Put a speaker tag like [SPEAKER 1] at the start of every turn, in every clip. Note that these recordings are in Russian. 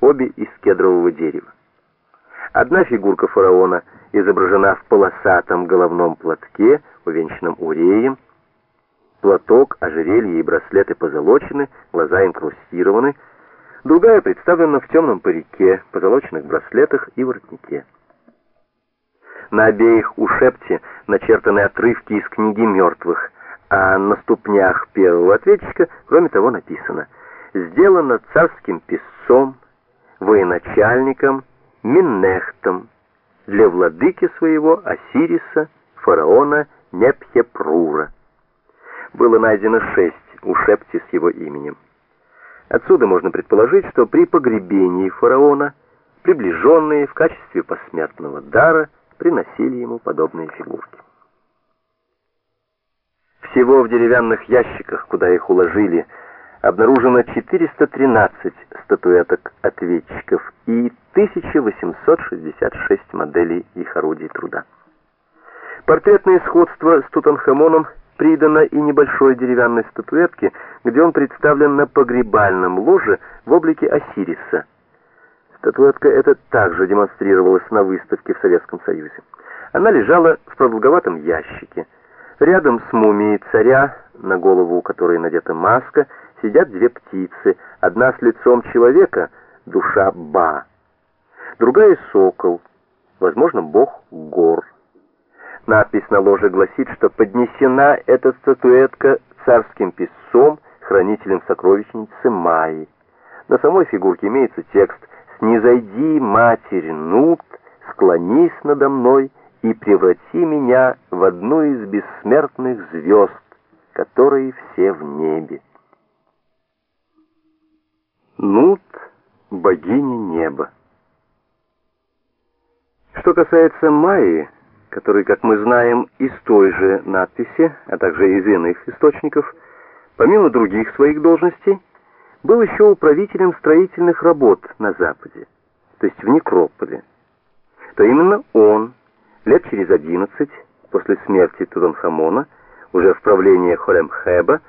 [SPEAKER 1] обе из кедрового дерева. Одна фигурка фараона изображена в полосатом головном платке, увенчанном уреем. Платок, ожерелье и браслеты позолочены, глаза инкрустированы. Другая представлена в темном парике, позолоченных браслетах и воротнике. На обеих у шепте начертаны отрывки из книги мертвых, а на ступнях первого ответчика, кроме того, написано «Сделано царским писцом, военачальником, Миннехтом для владыки своего Осириса, фараона Непхепрура. Было найдено шесть у Шепти с его именем. Отсюда можно предположить, что при погребении фараона приближенные в качестве посмертного дара приносили ему подобные фигурки. Всего в деревянных ящиках, куда их уложили, обнаружено 413 статуэток ответчиков и 1866 моделей их орудий труда. Портретное сходство с Тутанхамоном придано и небольшой деревянной статуэтке, где он представлен на погребальном ложе в облике Осириса. Статуэтка эта также демонстрировалась на выставке в Советском Союзе. Она лежала в продолговатом ящике. Рядом с мумией царя, на голову которой надета маска, сидят две птицы, одна с лицом человека, душа Ба, другая — сокол, возможно, бог гор. Надпись на ложе гласит, что поднесена эта статуэтка царским писцом, хранителем сокровищницы Майи. На самой фигурке имеется текст «Снизойди, Матерь Нут, склонись надо мной и преврати меня в одну из бессмертных звезд, которые все в небе». Нут — богиня неба. Что касается Майи, который, как мы знаем, из той же надписи, а также из иных источников, помимо других своих должностей, был еще управителем строительных работ на Западе, то есть в Некрополе, то именно он, лет через одиннадцать, после смерти Тутанхамона, уже в правлении Холемхеба,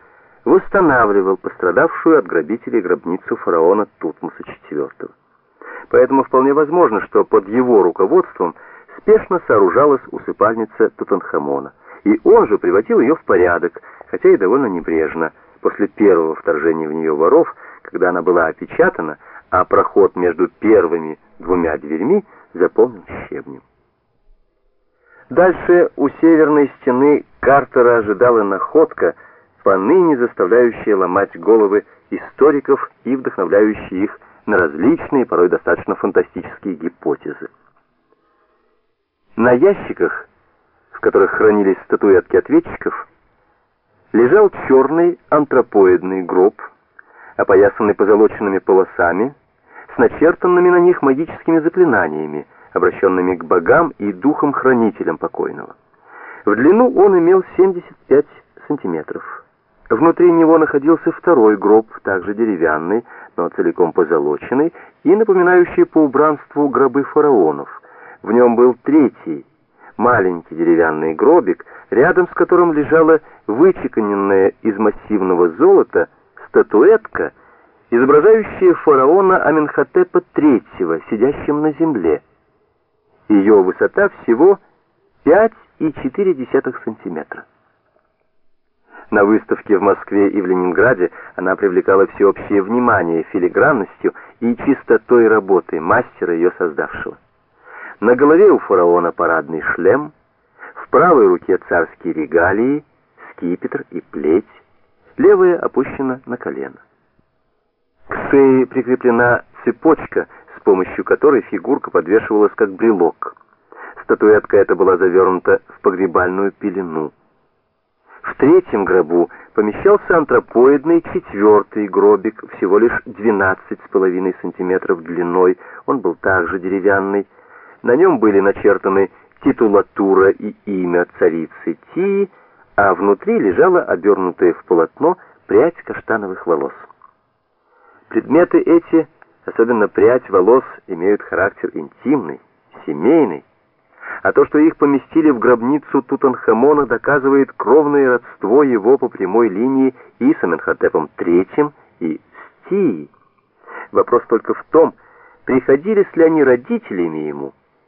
[SPEAKER 1] восстанавливал пострадавшую от грабителей гробницу фараона Тутмоса IV. Поэтому вполне возможно, что под его руководством спешно сооружалась усыпальница Тутанхамона, и он же приводил ее в порядок, хотя и довольно небрежно, после первого вторжения в нее воров, когда она была опечатана, а проход между первыми двумя дверьми заполнен щебнем. Дальше у северной стены Картера ожидала находка — поныне заставляющие ломать головы историков и вдохновляющие их на различные, порой достаточно фантастические гипотезы. На ящиках, в которых хранились статуэтки ответчиков, лежал черный антропоидный гроб, опоясанный позолоченными полосами, с начертанными на них магическими заклинаниями, обращенными к богам и духам-хранителям покойного. В длину он имел 75 сантиметров. Внутри него находился второй гроб, также деревянный, но целиком позолоченный, и напоминающий по убранству гробы фараонов. В нем был третий, маленький деревянный гробик, рядом с которым лежала вычеканенная из массивного золота статуэтка, изображающая фараона Аменхотепа III, сидящим на земле. Ее высота всего 5,4 сантиметра. На выставке в Москве и в Ленинграде она привлекала всеобщее внимание филигранностью и чистотой работы мастера ее создавшего. На голове у фараона парадный шлем, в правой руке царские регалии, скипетр и плеть, левая опущена на колено. К шее прикреплена цепочка, с помощью которой фигурка подвешивалась как брелок. Статуэтка эта была завернута в погребальную пелену. В третьем гробу помещался антропоидный четвертый гробик, всего лишь 12,5 сантиметров длиной, он был также деревянный. На нем были начертаны титулатура и имя царицы Тии, а внутри лежала обернутая в полотно прядь каштановых волос. Предметы эти, особенно прядь волос, имеют характер интимный, семейный, а то, что их поместили в гробницу Тутанхамона, доказывает кровное родство его по прямой линии и с Аменхотепом III, и с Тией. Вопрос только в том, приходились ли они родителями ему,